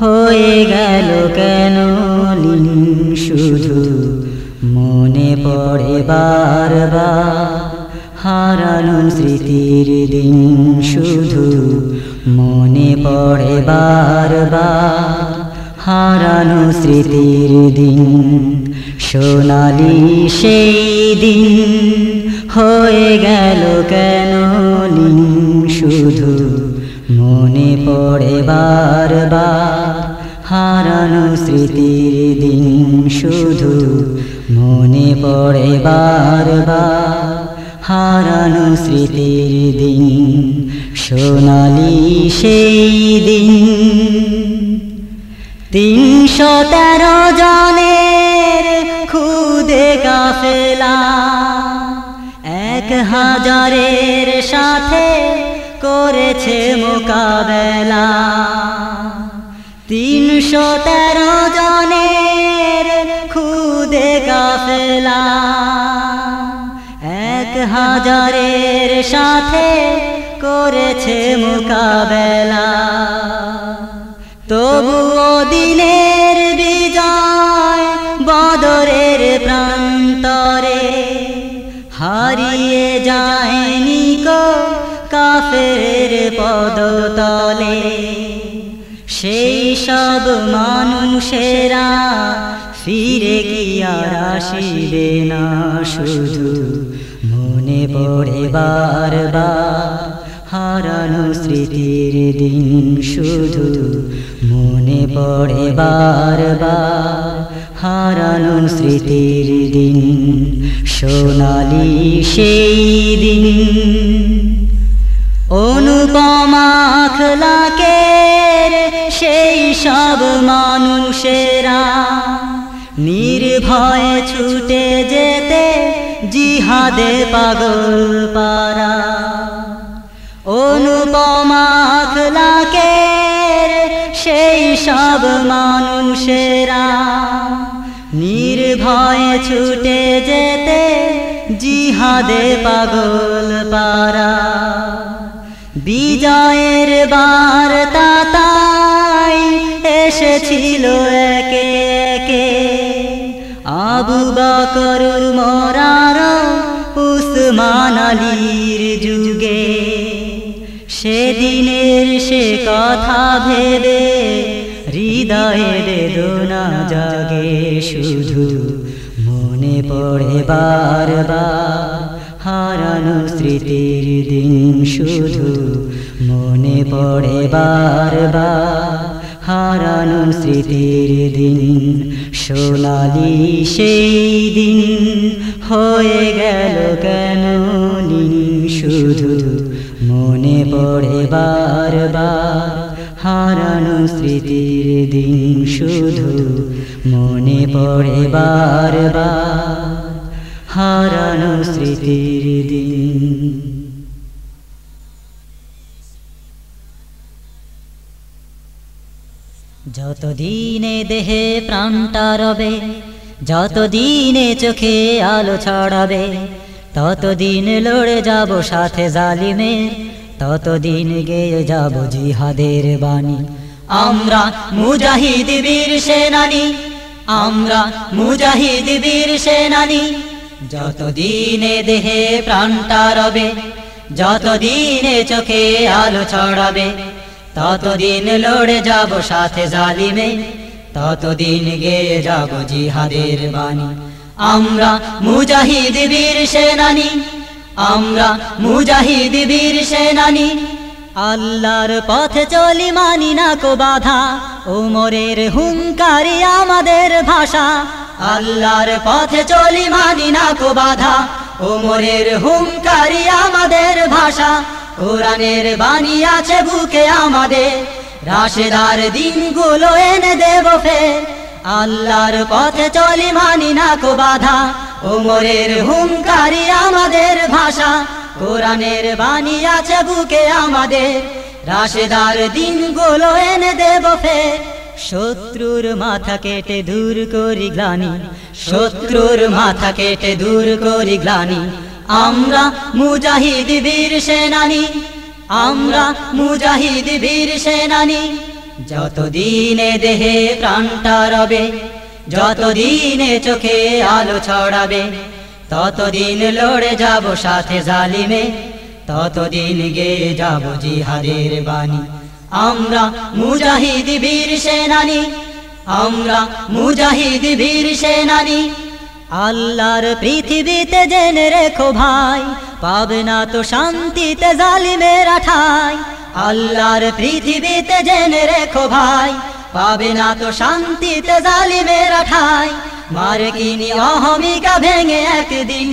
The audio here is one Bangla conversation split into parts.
হয়ে গেল কেন শুধু মনে পড়ে বারবার হারানো স্মৃতির দিন। শুধু মনে পড়ে বারবার হারানো স্মৃতির দিন। সোনালি সেই দিন হয়ে গেল কেন শুধু মনে পড়ে বারবার হারানো স্মৃতির দিন শুধু মনে পড়ে বারবার হারানো স্মৃতির দিন সোনালি সেই দিন। তিনশো তেরো জনের খুদে কাফেলা, এক হাজারের সাথে করেছে মোকাবেলা। তিনশো তেরো জনের খুদে কাফেলা এক হাজারের সাথে করেছে মোকাবেলা। তবুও দিনের বিজয় বদরের প্রান্তরে। হারিয়ে যায়নি কো কাফের পদতলে। সেই সব মানুষেরা ফিরে আর আসিবে না শুধু। মনে পড়ে বারবার হারানো স্মৃতির দিন শুধু। মনে পড়ে বারবার হারানো স্মৃতির দিন। সোনালি সেই দিন। অনুপমা আখলাকের সেই সব মানুষেরা নির্ভয়ে ছুটে যেতে জিহাদে পাগল পারা অনুপমা আখলাকের সেই সব মানুষেরা নির্ভয়ে ছুটে যেতে জিহাদে পাগল পারা বিজয়ের বার্তা তাই এসেছিল একে একে। আবু বকর মরার উসমান যুগে। সেদিনের সে কথা ভেবে হৃদয়ে বেদনা জাগে। শুধু মনে পড়ে বারবার হারানো স্মৃতির দিন শুধু মনে পড়ে বারবার। হারানো স্মৃতির দিন, সোনালি সেই দিন হয়ে গেল কেন শুধু মনে পড়ে বারবার। হারানো স্মৃতির দিন শুধু মনে পড়ে বারবার। হারানো স্মৃতির দিন। যতদিনে দেহে প্রাণটা রবে, যতদিনে চোখে আলো ছড়াবে, ততদিন লড়ে যাব সাথে জালিমের, ততদিন গেয়ে যাব জিহাদের বাণী। আমরা মুজাহিদ বীর সেনানি, আমরা মুজাহিদ বীর সেনানি। যতদিনে দেহে প্রাণটা রবে যতদিনে চোখে আলো ছড়াবে, ততদিন লড়ে যাব সাথে জালিমে, ততদিন গেয়ে যাব জিহাদের বাণী। আমরা মুজাহিদ বীর সেনানি, আমরা মুজাহিদ বীর সেনানি। আল্লাহর পথে চলি মানি না কো বাধা উমরের হুঙ্কারি আমাদের ভাষা। আল্লাহর পথে চলি মানি না কো বাধা। উমরের হুঙ্কারি আমাদের ভাষা। কোরআনের বাণী আছে বুকে আমাদের। রাশেদার দিনগুলো এনে দেব ফের। আল্লাহর পথে চলি মানি না কো বাধা। ওমরের হুঙ্কারি আমাদের ভাষা। কোরআনের বাণী আছে বুকে আমাদের। রাশেদার দিনগুলো এনে দেব ফের। শত্রুর মাথা কেটে দূর করি গ্লানি, শত্রুর মাথা কেটে দূর করি গ্লানি। আমরা মুজাহিদ বীর সেনানি, আমরা মুজাহিদ বীর সেনানি। যতদিনে দেহে প্রাণটা রবে যতদিনে চোখে আলো ছড়াবে, ততদিন লড়ে যাব সাথে জালিমে, ততদিন গেয়ে যাব জিহাদের বাণী। আমরা মুজাহিদ বীর সেনানি, আমরা মুজাহিদ বীর সেনানি। আল্লাহর পৃথিবীতে জেনে রেখো ভাই পাবে না তো শান্তিতে জালিমেরা ঠাই আল্লাহর পৃথিবীতে জেনে রেখো ভাই পাবে না তো শান্তিতে জালিমেরা ঠাই মারে কিনি অহমিকা ভেঙে একদিন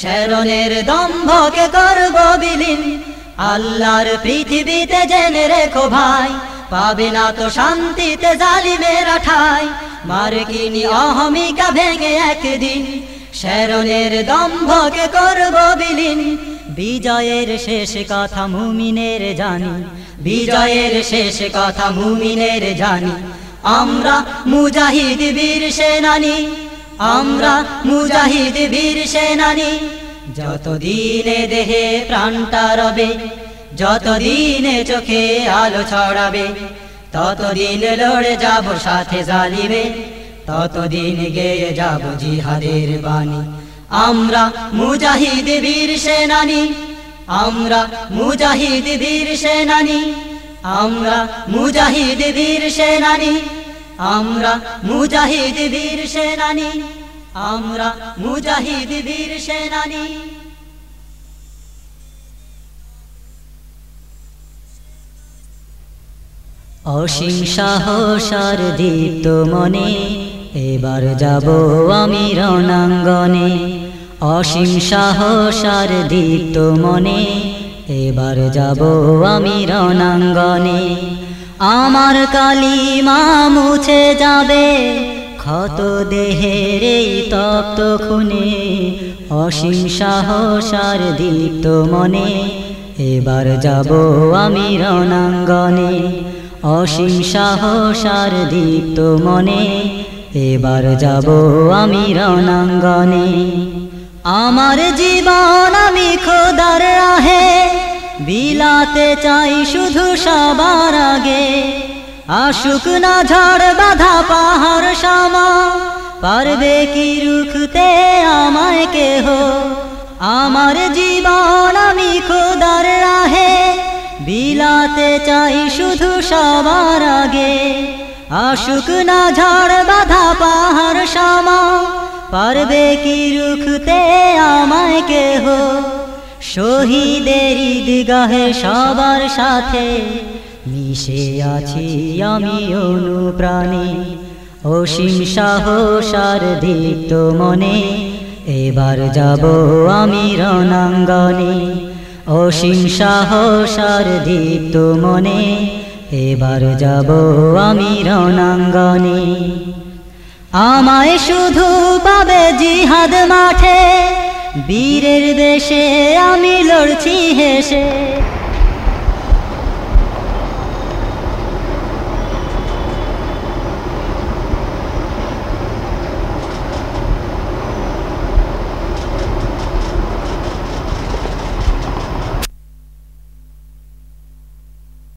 শরণের দম্ভকে করব বিলীন। আল্লাহর পৃথিবীতে জেনে রেখো ভাই, পাবে না তো শান্তিতে জালিমেরা ঠাই মার কিনি অহমিকা ভেঙে একদিন শরণের দম্ভকে করব বিলীন। বিজয়ের শেষ কথা মুমিনের জানি, বিজয়ের শেষ কথা মুমিনের জানি। আমরা মুজাহিদ বীর সেনানি, আমরা মুজাহিদ বীর সেনানি। যতদিনে দেহে প্রাণটা রবে, যতদিনে চোখে আলো ছড়াবে, ততদিন লড়ে যাব সাথে জালিমে, ততদিন গেয়ে যাব জিহাদের বাণী। আমরা মুজাহিদ বীর সেনানি, আমরা মুজাহিদ বীর সেনানি, আমরা মুজাহিদ বীর সেনানি, আমরা মুজাহিদ বীর সেনানি। আমরা মুজাহিদ বীর অসীম সাহসার দীপ্ত মনে এবার যাব আমি রণাঙ্গনে। অসীম সাহসার দীপ্ত মনে এবার যাব আমি রণাঙ্গনে। আমার কালিমা মুছে যাবে। ক্ষত দেহের এই তপ্ত খুনে অসীম সাহসার দীপ্ত মনে, এবার যাব আমি রণাঙ্গনে। অসীম সাহসার দীপ্ত মনে, এবার যাব আমি রণাঙ্গনে। আমার জীবন আমি খোদার রাহে, বিলাতে চাই শুধু সবার আগে। আশুক না ঝড় বাধা পাহাড় সামা পারবে কি রুখতে আমায় কেহ? আমার জীবন আমি খোদার রাহে, বিলাতে চাই শুধু সবার আগে। আশুক না ঝড় বাধা পাহাড় সামা পারবে কি রুখতে আমায় কেহ? শহীদের ঈদগাহে সবার সাথে মিশে আছি আমি অনুপ্রাণী। অসীম সাহসার দীপ্ত মনে। এবার যাব আমি রণাঙ্গনে। অসীম সাহসার দীপ্ত মনে। এবার যাব আমি রণাঙ্গনে। আমায় শুধু পাবে জিহাদ মাঠে। বীরের দেশে আমি লড়ছি হেসে।